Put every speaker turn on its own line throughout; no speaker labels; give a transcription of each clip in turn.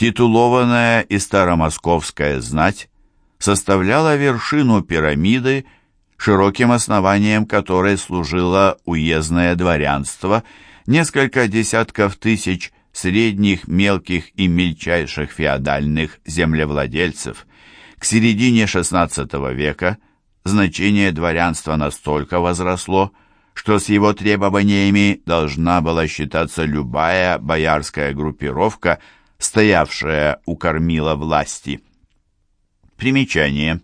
Титулованная и старомосковская знать составляла вершину пирамиды, широким основанием которой служило уездное дворянство, несколько десятков тысяч средних, мелких и мельчайших феодальных землевладельцев. К середине XVI века значение дворянства настолько возросло, что с его требованиями должна была считаться любая боярская группировка, стоявшая у кормила власти. Примечание.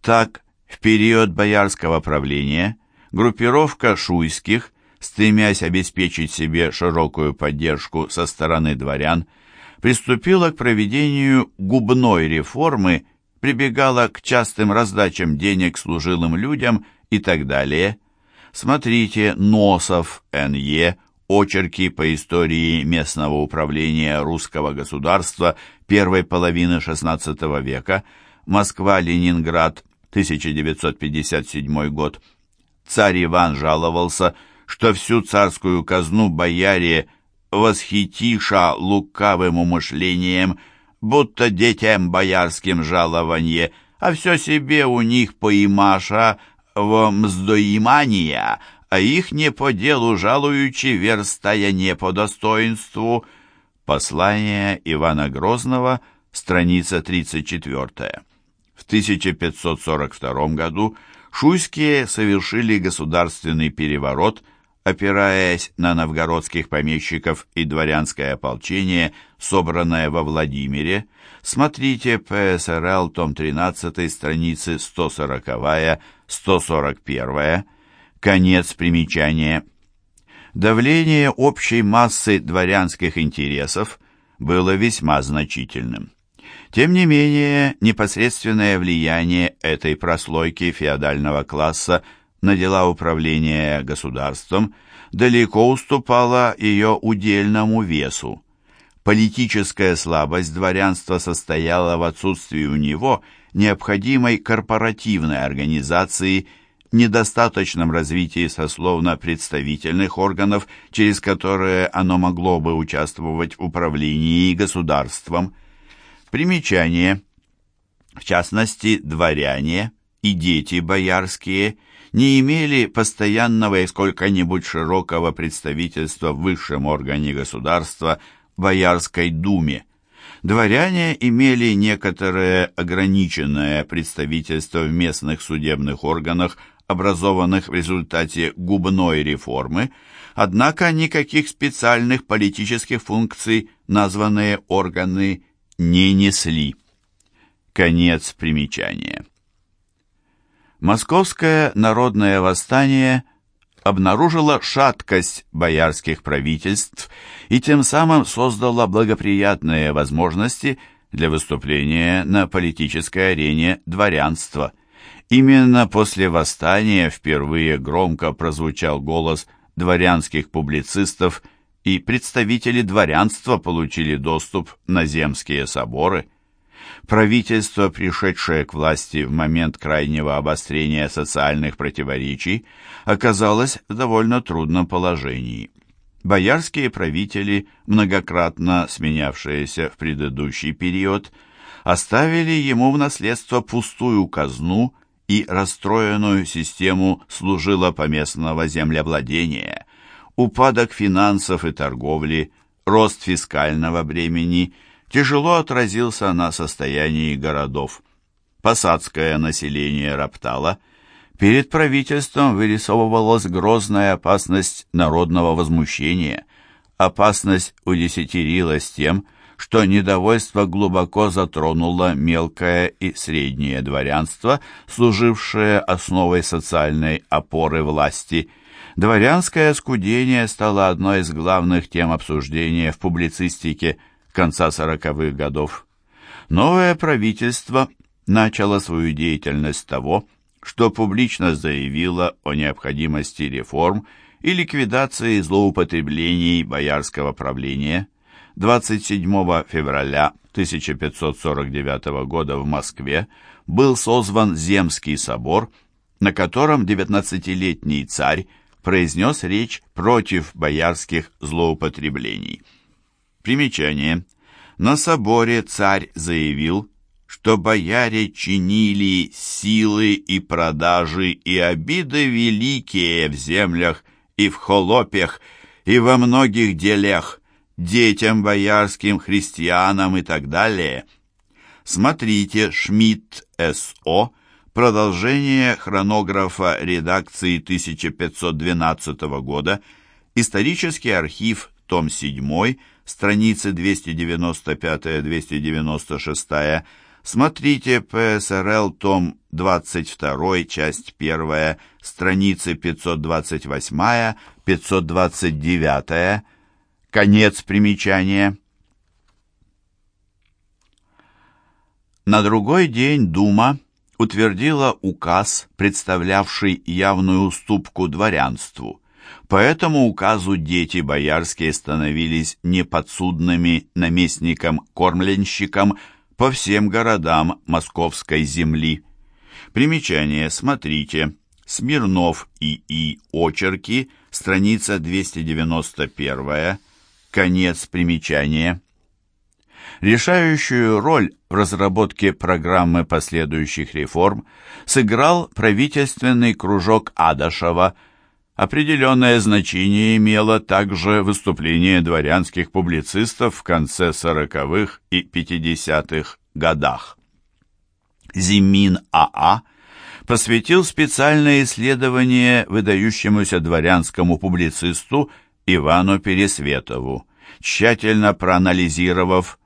Так, в период боярского правления группировка шуйских, стремясь обеспечить себе широкую поддержку со стороны дворян, приступила к проведению губной реформы, прибегала к частым раздачам денег служилым людям и так далее – Смотрите Носов, Н.Е., очерки по истории местного управления русского государства первой половины XVI века, Москва-Ленинград, 1957 год. Царь Иван жаловался, что всю царскую казну бояре восхитиша лукавым умышлением, будто детям боярским жалованье, а все себе у них поимаша – во мздоимания, а их не по делу жалуючи, верстая не по достоинству. Послание Ивана Грозного, страница 34. В 1542 году шуйские совершили государственный переворот, опираясь на новгородских помещиков и дворянское ополчение, собранное во Владимире. Смотрите ПСРЛ, том 13, страницы 140 141. Конец примечания. Давление общей массы дворянских интересов было весьма значительным. Тем не менее, непосредственное влияние этой прослойки феодального класса на дела управления государством далеко уступало ее удельному весу. Политическая слабость дворянства состояла в отсутствии у него – необходимой корпоративной организации, недостаточном развитии сословно-представительных органов, через которые оно могло бы участвовать в управлении государством. Примечание. В частности, дворяне и дети боярские не имели постоянного и сколько-нибудь широкого представительства в высшем органе государства Боярской думе дворяне имели некоторое ограниченное представительство в местных судебных органах, образованных в результате губной реформы, однако никаких специальных политических функций названные органы не несли. Конец примечания. Московское народное восстание – обнаружила шаткость боярских правительств и тем самым создала благоприятные возможности для выступления на политической арене дворянства. Именно после восстания впервые громко прозвучал голос дворянских публицистов, и представители дворянства получили доступ на земские соборы – правительство, пришедшее к власти в момент крайнего обострения социальных противоречий, оказалось в довольно трудном положении. Боярские правители, многократно сменявшиеся в предыдущий период, оставили ему в наследство пустую казну и расстроенную систему служила поместного землевладения, упадок финансов и торговли, рост фискального бремени – тяжело отразился на состоянии городов. Посадское население роптало, перед правительством вырисовывалась грозная опасность народного возмущения. Опасность удесятерилась тем, что недовольство глубоко затронуло мелкое и среднее дворянство, служившее основой социальной опоры власти. Дворянское скудение стало одной из главных тем обсуждения в публицистике – конца сороковых годов. Новое правительство начало свою деятельность с того, что публично заявило о необходимости реформ и ликвидации злоупотреблений боярского правления. 27 февраля 1549 года в Москве был созван Земский собор, на котором 19-летний царь произнес речь против боярских злоупотреблений. Примечание. На соборе царь заявил, что бояре чинили силы и продажи и обиды великие в землях и в холопях и во многих делях, детям боярским, христианам и так далее. Смотрите Шмидт С.О. Продолжение хронографа редакции 1512 года. Исторический архив, том 7, страницы 295-296. Смотрите ПСРЛ, том 22, часть 1, страницы 528-529. Конец примечания. На другой день Дума утвердила указ, представлявший явную уступку дворянству. По этому указу дети боярские становились неподсудными наместникам-кормленщикам по всем городам московской земли. Примечание смотрите. Смирнов И.И. Очерки, страница 291, конец примечания. Решающую роль в разработке программы последующих реформ сыграл правительственный кружок Адашева. Определенное значение имело также выступление дворянских публицистов в конце 40-х и 50-х годах. Зимин А.А. посвятил специальное исследование выдающемуся дворянскому публицисту Ивану Пересветову, тщательно проанализировав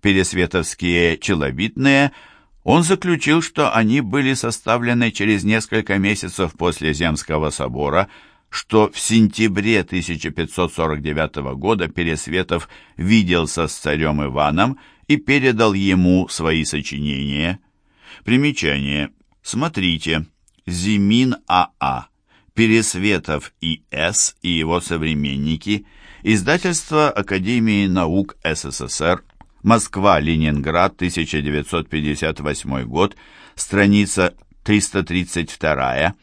пересветовские челобитные, он заключил, что они были составлены через несколько месяцев после Земского собора, что в сентябре 1549 года Пересветов виделся с царем Иваном и передал ему свои сочинения. Примечание. Смотрите. Зимин А.А. Пересветов И.С. и его современники. Издательство Академии наук СССР. Москва-Ленинград, 1958 год, страница 332.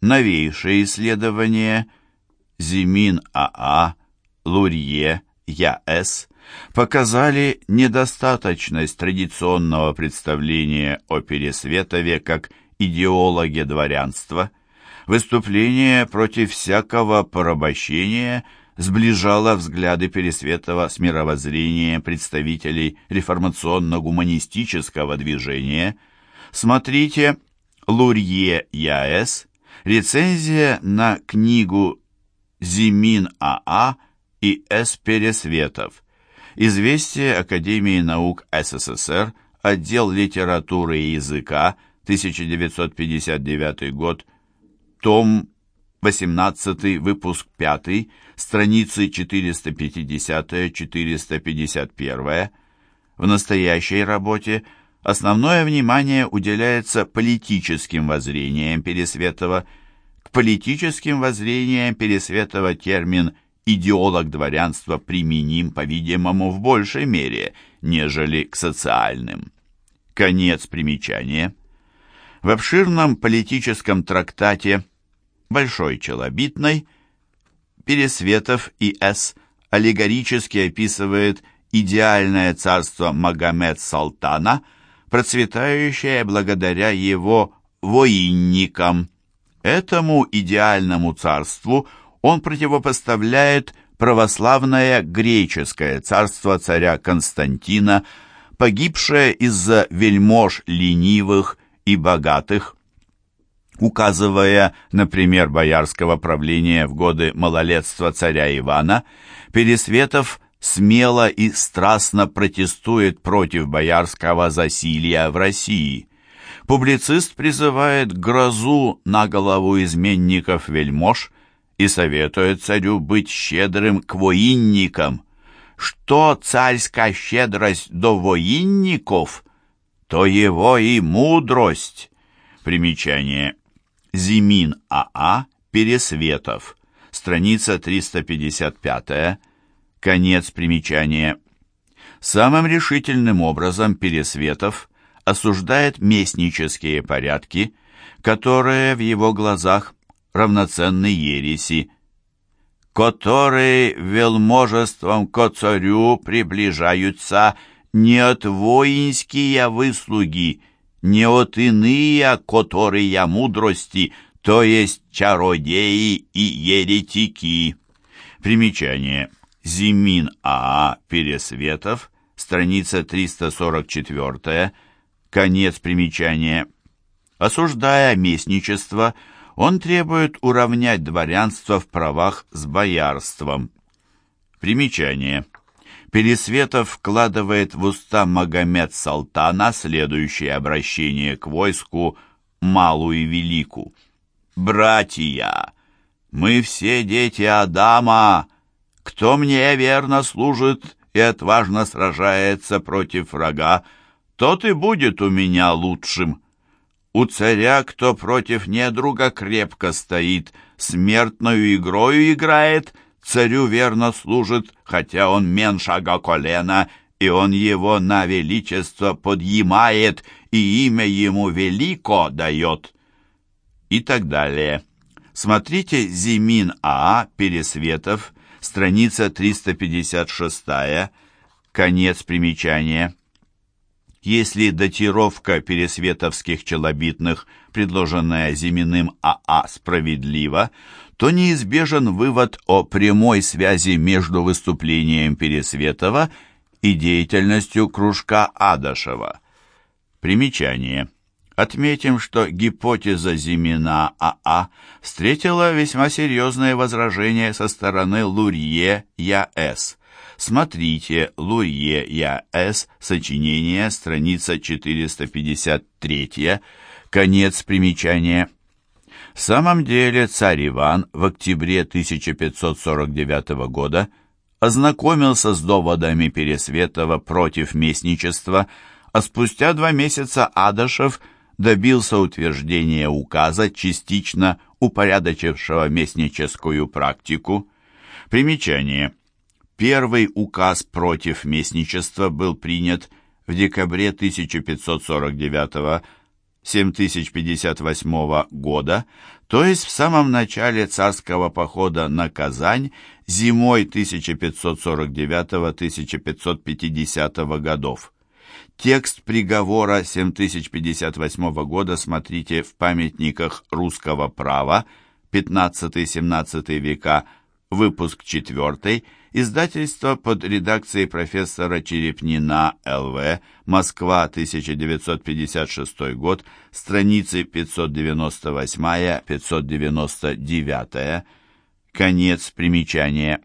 Новейшие исследования Зимин А.А., Лурье, Я.С. показали недостаточность традиционного представления о Пересветове как идеологе дворянства. Выступление против всякого порабощения – сближала взгляды Пересветова с мировоззрением представителей реформационно-гуманистического движения. Смотрите Лурье Я.С. Рецензия на книгу Зимин А.А. и С. Пересветов. Известие Академии наук СССР, отдел литературы и языка, 1959 год, том 18 выпуск 5, страницы 450-451. В настоящей работе основное внимание уделяется политическим воззрениям Пересветова. К политическим воззрениям Пересветова термин «идеолог дворянства» применим, по-видимому, в большей мере, нежели к социальным. Конец примечания. В обширном политическом трактате Большой Челобитной, Пересветов и С. аллегорически описывает идеальное царство Магомед-Салтана, процветающее благодаря его воинникам. Этому идеальному царству он противопоставляет православное греческое царство царя Константина, погибшее из-за вельмож ленивых и богатых указывая, например, боярского правления в годы малолетства царя Ивана, Пересветов смело и страстно протестует против боярского засилья в России. Публицист призывает грозу на голову изменников-вельмож и советует царю быть щедрым к воинникам. Что царская щедрость до воинников, то его и мудрость. Примечание. Зимин А.А. Пересветов. Страница 355. Конец примечания. Самым решительным образом Пересветов осуждает местнические порядки, которые в его глазах равноценны ереси. которые велможеством ко царю приближаются не от воинские выслуги, не от иные, которые мудрости, то есть чародеи и еретики. Примечание. Зимин А.А. Пересветов, страница 344, конец примечания. Осуждая местничество, он требует уравнять дворянство в правах с боярством. Примечание. Пересветов вкладывает в уста Магомед Салтана следующее обращение к войску «Малу и Велику». «Братья, мы все дети Адама. Кто мне верно служит и отважно сражается против врага, тот и будет у меня лучшим». У царя, кто против недруга крепко стоит, смертную игрою играет, царю верно служит, хотя он меншага колена, и он его на величество подъимает, и имя ему велико дает. И так далее. Смотрите Зимин А. Пересветов, страница 356, конец примечания. Если датировка пересветовских челобитных, предложенная Зиминым АА, справедлива, то неизбежен вывод о прямой связи между выступлением Пересветова и деятельностью кружка Адашева. Примечание. Отметим, что гипотеза Зимина АА встретила весьма серьезное возражение со стороны Лурье Я.С. Смотрите Лурье Я.С. Сочинение, страница 453, конец примечания. В самом деле царь Иван в октябре 1549 года ознакомился с доводами Пересветова против местничества, а спустя два месяца Адашев добился утверждения указа, частично упорядочившего местническую практику. Примечание. Первый указ против местничества был принят в декабре 1549 7058 года, то есть в самом начале царского похода на Казань зимой 1549-1550 годов. Текст приговора 7058 года смотрите в памятниках русского права 15-17 века, выпуск 4, Издательство под редакцией профессора Черепнина Л.В. Москва, 1956 год, страницы 598-599. Конец примечания.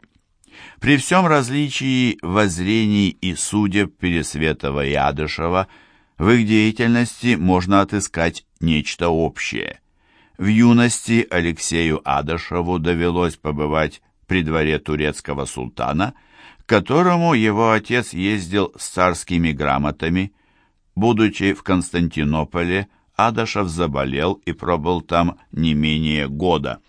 При всем различии воззрений и судеб Пересветова и Адышева в их деятельности можно отыскать нечто общее. В юности Алексею Адышеву довелось побывать при дворе турецкого султана, к которому его отец ездил с царскими грамотами. Будучи в Константинополе, Адашев заболел и пробыл там не менее года.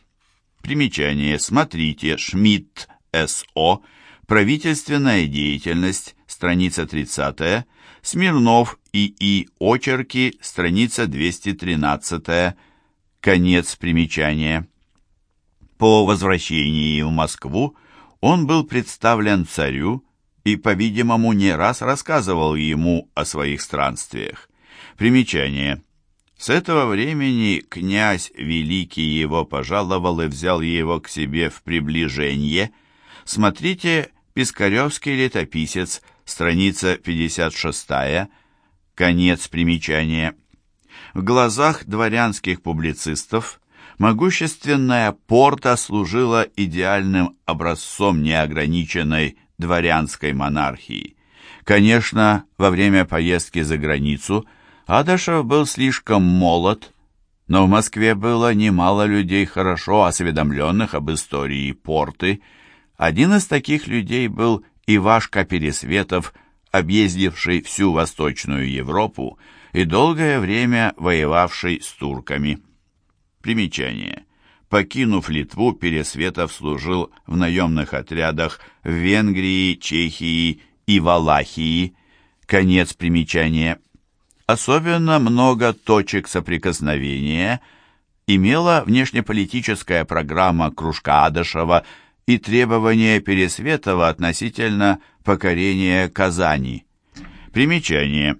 Примечание. Смотрите. Шмидт. С.О. Правительственная деятельность. Страница 30. Смирнов. И.И. Очерки. Страница 213. Конец примечания. По возвращении в Москву он был представлен царю и, по-видимому, не раз рассказывал ему о своих странствиях. Примечание. С этого времени князь Великий его пожаловал и взял его к себе в приближение. Смотрите «Пискаревский летописец», страница 56 конец примечания. В глазах дворянских публицистов Могущественная порта служила идеальным образцом неограниченной дворянской монархии. Конечно, во время поездки за границу Адашев был слишком молод, но в Москве было немало людей, хорошо осведомленных об истории порты. Один из таких людей был Ивашка Пересветов, объездивший всю Восточную Европу и долгое время воевавший с турками. Примечание. Покинув Литву, Пересветов служил в наемных отрядах в Венгрии, Чехии и Валахии. Конец примечания. Особенно много точек соприкосновения имела внешнеполитическая программа кружка Адышева и требования Пересветова относительно покорения Казани. Примечание.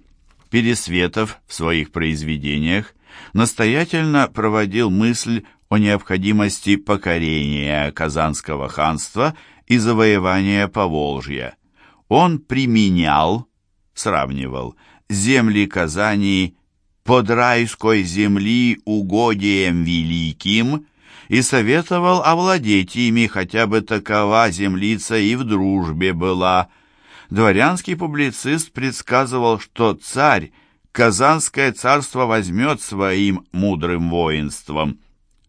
Пересветов в своих произведениях настоятельно проводил мысль о необходимости покорения Казанского ханства и завоевания Поволжья. Он применял, сравнивал, земли Казани под райской земли угодием великим и советовал овладеть ими, хотя бы такова землица и в дружбе была. Дворянский публицист предсказывал, что царь Казанское царство возьмет своим мудрым воинством.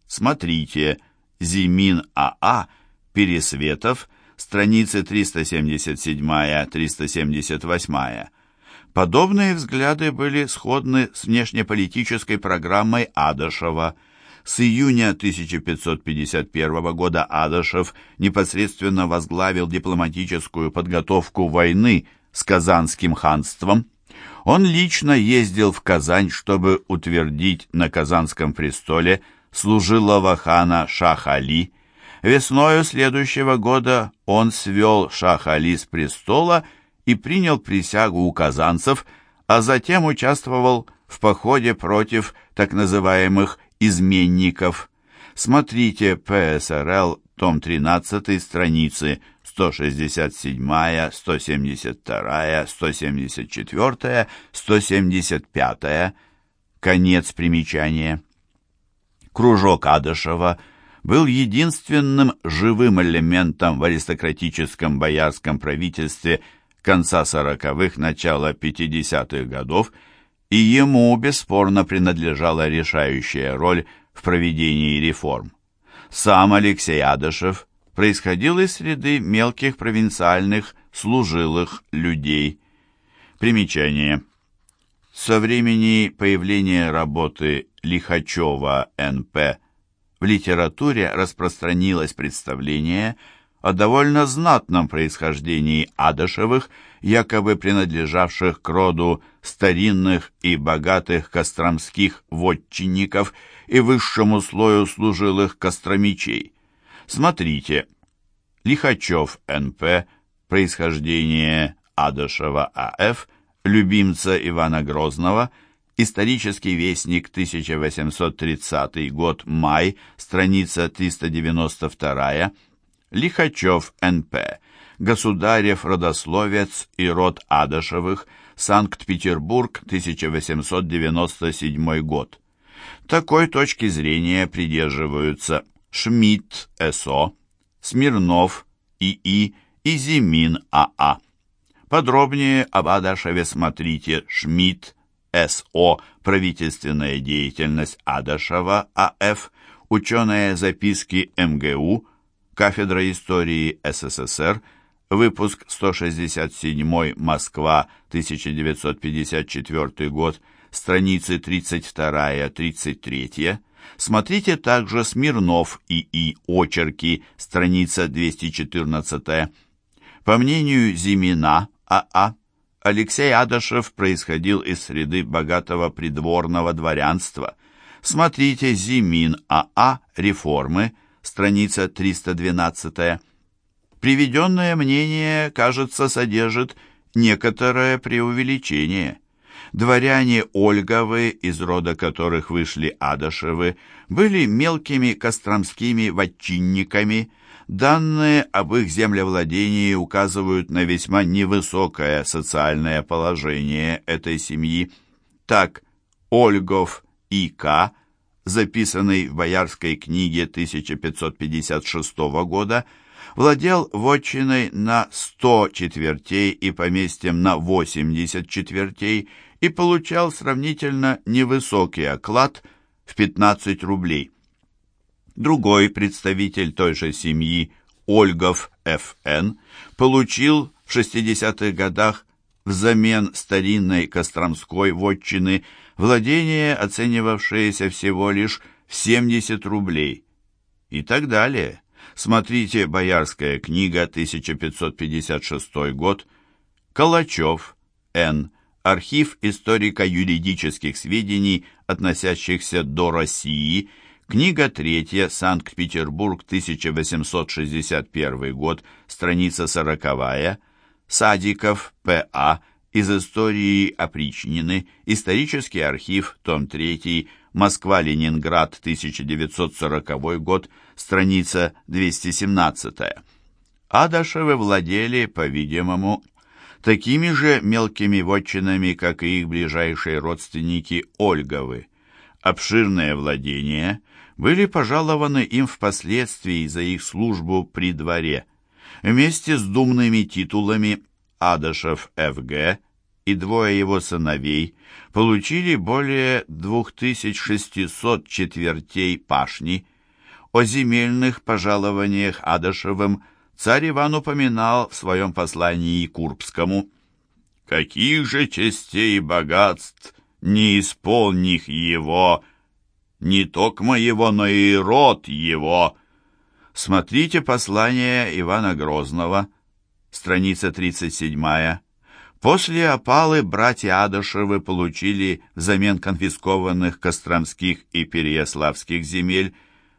Смотрите, Зимин АА, Пересветов, страницы 377-378. Подобные взгляды были сходны с внешнеполитической программой Адашева. С июня 1551 года Адашев непосредственно возглавил дипломатическую подготовку войны с Казанским ханством. Он лично ездил в Казань, чтобы утвердить на Казанском престоле служилого хана Шах-Али. Весною следующего года он свел Шах-Али с престола и принял присягу у казанцев, а затем участвовал в походе против так называемых «изменников». Смотрите ПСРЛ, том 13, страницы 167, 172, 174, 175. Конец примечания. Кружок Адышева был единственным живым элементом в аристократическом боярском правительстве – конца сороковых, начала 50-х годов, и ему бесспорно принадлежала решающая роль в проведении реформ. Сам Алексей Адышев происходил из среды мелких провинциальных служилых людей. Примечание. Со времени появления работы Лихачева Н.П. в литературе распространилось представление – о довольно знатном происхождении Адышевых, якобы принадлежавших к роду старинных и богатых костромских вотчинников и высшему слою служилых костромичей. Смотрите. Лихачев Н.П. Происхождение Адашева А.Ф. Любимца Ивана Грозного. Исторический вестник, 1830 год, май, страница 392 Лихачев Н.П., Государев родословец и род Адашевых, Санкт-Петербург, 1897 год. Такой точки зрения придерживаются Шмидт С.О., Смирнов И.И. и Зимин А.А. Подробнее об Адашеве смотрите Шмидт С.О. Правительственная деятельность Адашева А.Ф. Ученые записки МГУ Кафедра истории СССР, выпуск 167, Москва, 1954 год, страницы 32-33. Смотрите также Смирнов и Очерки, страница 214. По мнению Зимина А.А., Алексей Адашев происходил из среды богатого придворного дворянства. Смотрите Зимин А.А. «Реформы», страница 312. Приведенное мнение, кажется, содержит некоторое преувеличение. Дворяне Ольговы, из рода которых вышли Адашевы, были мелкими костромскими ватчинниками. Данные об их землевладении указывают на весьма невысокое социальное положение этой семьи. Так, Ольгов И.К записанный в Боярской книге 1556 года, владел вотчиной на 100 четвертей и поместьем на 80 четвертей и получал сравнительно невысокий оклад в 15 рублей. Другой представитель той же семьи, Ольгов Ф.Н., получил в 60-х годах взамен старинной Костромской вотчины владение, оценивавшееся всего лишь в 70 рублей. И так далее. Смотрите «Боярская книга», 1556 год, Калачев, Н. Архив историко-юридических сведений, относящихся до России, Книга третья, Санкт-Петербург, 1861 год, страница сороковая. Садиков, П.А., из истории опричнины, исторический архив, том 3, Москва-Ленинград, 1940 год, страница 217. Адашевы владели, по-видимому, такими же мелкими вотчинами, как и их ближайшие родственники Ольговы. Обширные владения были пожалованы им впоследствии за их службу при дворе. Вместе с думными титулами Адашев Ф.Г. и двое его сыновей получили более 2600 четвертей пашни. О земельных пожалованиях Адашевым царь Иван упоминал в своем послании Курбскому «Каких же частей и богатств не исполних его, не только его, но и род его». Смотрите послание Ивана Грозного, страница 37 После опалы братья Адышевы получили взамен конфискованных костромских и переяславских земель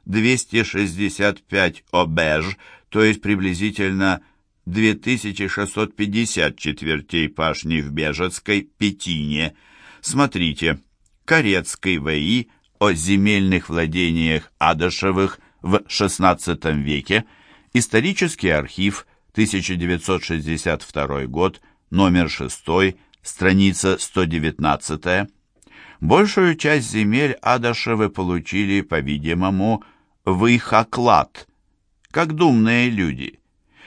265 обеж, то есть приблизительно 2650 четвертей пашни в Бежецкой Петине. Смотрите, Корецкой ВИ о земельных владениях Адышевых в XVI веке, исторический архив, 1962 год, номер 6, страница 119. Большую часть земель Адашевы получили, по-видимому, в их оклад, как думные люди.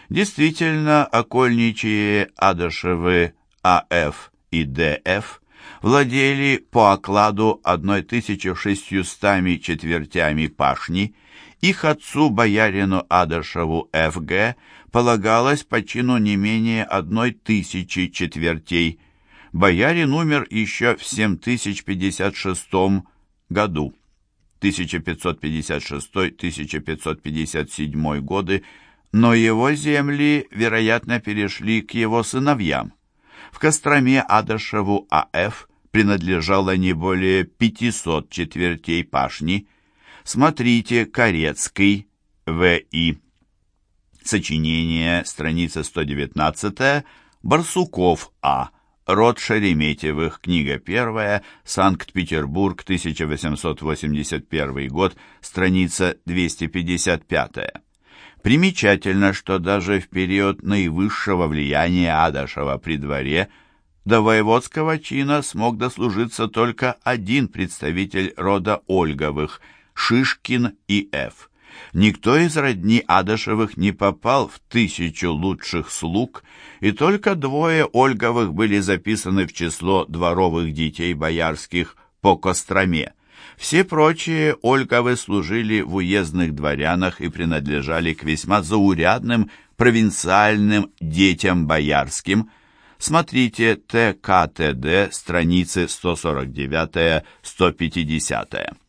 Действительно, окольничьи Адашевы А.Ф. и Д.Ф. владели по окладу 1600 четвертями пашни, их отцу, боярину Адашеву Ф.Г., полагалось по чину не менее одной тысячи четвертей. Боярин умер еще в 7056 году. 1556-1557 годы, но его земли, вероятно, перешли к его сыновьям. В Костроме Адашеву А.Ф. принадлежало не более 500 четвертей пашни. Смотрите Корецкий, В.И. Сочинение, страница 119, Барсуков А. Род Шереметьевых, книга первая, Санкт-Петербург, 1881 год, страница 255. Примечательно, что даже в период наивысшего влияния Адашева при дворе до воеводского чина смог дослужиться только один представитель рода Ольговых – Шишкин и Ф. Никто из родни Адашевых не попал в тысячу лучших слуг, и только двое Ольговых были записаны в число дворовых детей боярских по Костроме. Все прочие Ольговы служили в уездных дворянах и принадлежали к весьма заурядным провинциальным детям боярским. Смотрите ТКТД, страницы 149-150.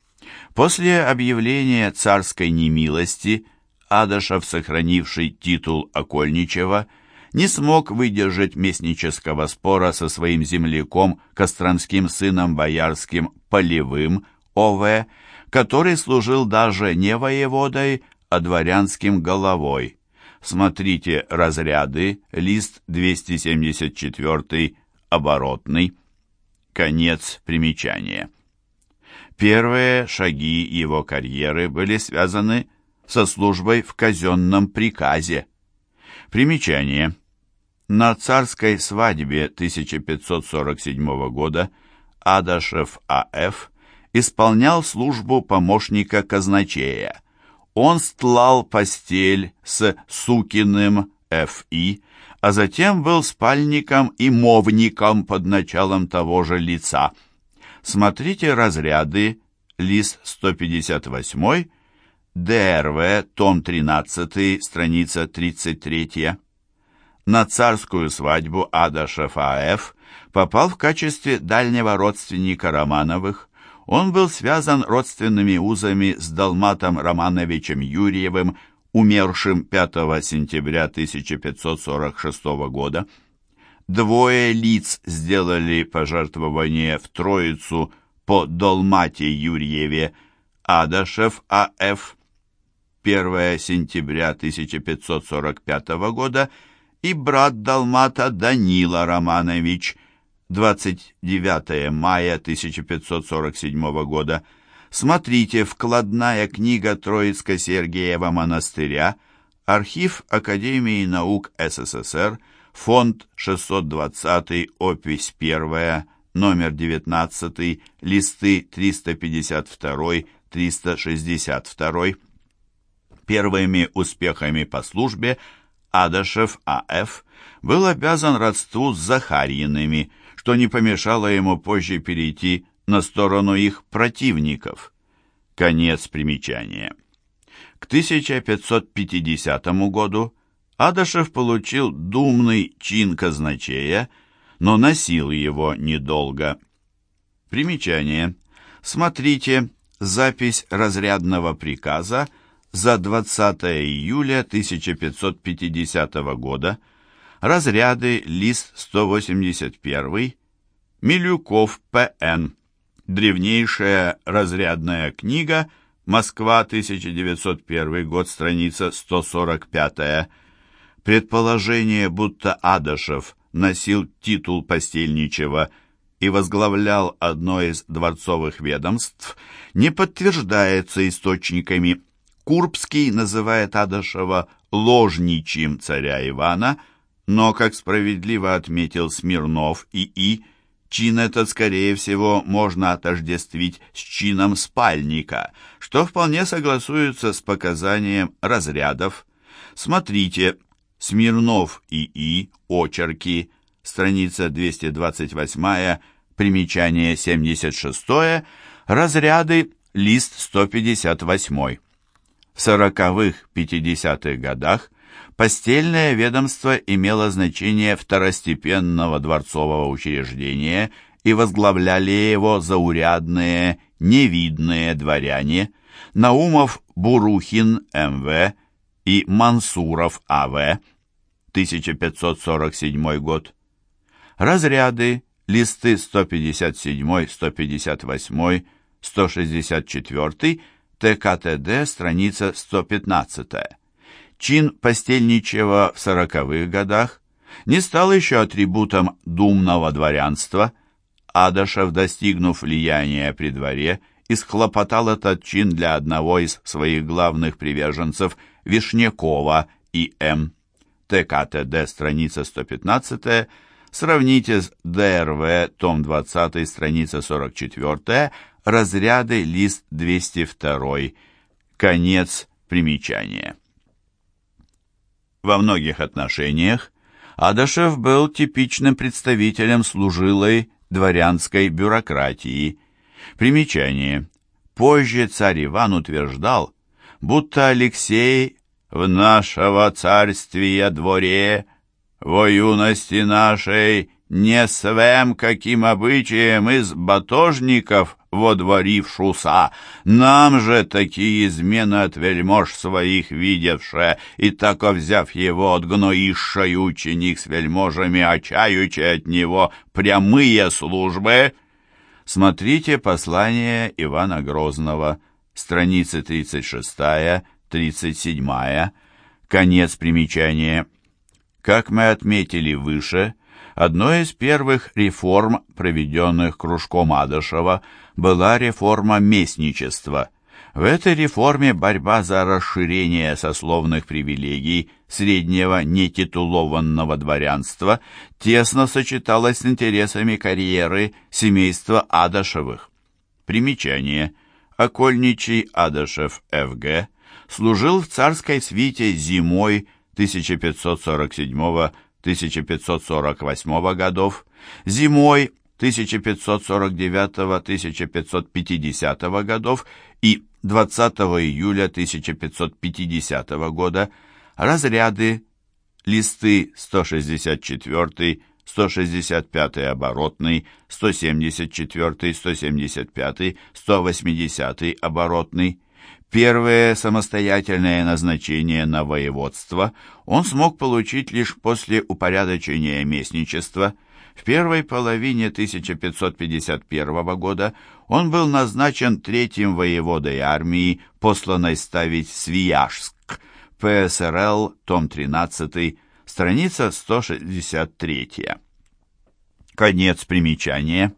После объявления царской немилости Адашев, сохранивший титул Окольничева, не смог выдержать местнического спора со своим земляком, костромским сыном боярским Полевым, О.В., который служил даже не воеводой, а дворянским головой. Смотрите разряды, лист 274, оборотный. Конец примечания. Первые шаги его карьеры были связаны со службой в казенном приказе. Примечание. На царской свадьбе 1547 года Адашев А.Ф. исполнял службу помощника казначея. Он стлал постель с Сукиным Ф.И., а затем был спальником и мовником под началом того же лица – Смотрите разряды, лист 158, ДРВ, том 13, страница 33. На царскую свадьбу Адашев А.Ф. попал в качестве дальнего родственника Романовых. Он был связан родственными узами с Далматом Романовичем Юрьевым, умершим 5 сентября 1546 года. Двое лиц сделали пожертвование в Троицу по Долмате Юрьеве, Адашев А.Ф. 1 сентября 1545 года и брат Далмата Данила Романович 29 мая 1547 года. Смотрите «Вкладная книга Троицко-Сергиева монастыря», архив Академии наук СССР, фонд 620, опись 1, номер 19, листы 352-362. Первыми успехами по службе Адашев А.Ф. был обязан родству с Захарьиными, что не помешало ему позже перейти на сторону их противников. Конец примечания. К 1550 году Адашев получил думный чин казначея, но носил его недолго. Примечание. Смотрите запись разрядного приказа за 20 июля 1550 года, разряды лист 181, Милюков П.Н., древнейшая разрядная книга, Москва, 1901 год, страница 145. Предположение, будто Адашев носил титул постельничего и возглавлял одно из дворцовых ведомств, не подтверждается источниками Курбский называет Адашева ложничьим царя Ивана, но, как справедливо отметил Смирнов и И, чин этот, скорее всего, можно отождествить с чином спальника, что вполне согласуется с показанием разрядов. Смотрите, Смирнов и И, очерки, страница 228, примечание 76, разряды, лист 158. В сороковых-пятидесятых годах постельное ведомство имело значение второстепенного дворцового учреждения и возглавляли его заурядные, невидные дворяне Наумов Бурухин М.В. и Мансуров А.В. 1547 год. Разряды, листы 157, 158, 164 ТКТД, страница 115. Чин постельничего в сороковых годах не стал еще атрибутом думного дворянства. Адашев, достигнув влияния при дворе, исхлопотал этот чин для одного из своих главных приверженцев Вишнякова и М. ТКТД, страница 115, сравните с ДРВ, том 20, страница 44, разряды, лист 202, конец примечания. Во многих отношениях Адашев был типичным представителем служилой дворянской бюрократии. Примечание. Позже царь Иван утверждал, будто Алексей в нашего царствия дворе, во юности нашей, не свем каким обычаем из батожников водворившуся, нам же такие измены от вельмож своих видевше, и тако взяв его от гноишшей ученик с вельможами, очаючи от него прямые службы. Смотрите послание Ивана Грозного, страницы 36-37, конец примечания. Как мы отметили выше, одной из первых реформ, проведенных кружком Адышева, была реформа местничества. В этой реформе борьба за расширение сословных привилегий среднего нетитулованного дворянства тесно сочеталась с интересами карьеры семейства Адашевых. Примечание. Окольничий Адашев Ф.Г. служил в царской свите зимой 1547-1548 годов, зимой 1549-1550 годов и 20 июля 1550 года разряды листы 164, 165 оборотный, 174, 175, 180 оборотный. Первое самостоятельное назначение на воеводство он смог получить лишь после упорядочения местничества. В первой половине 1551 года он был назначен третьим воеводой армии, посланной ставить Свияжск. ПСРЛ, том 13, страница 163. Конец примечания.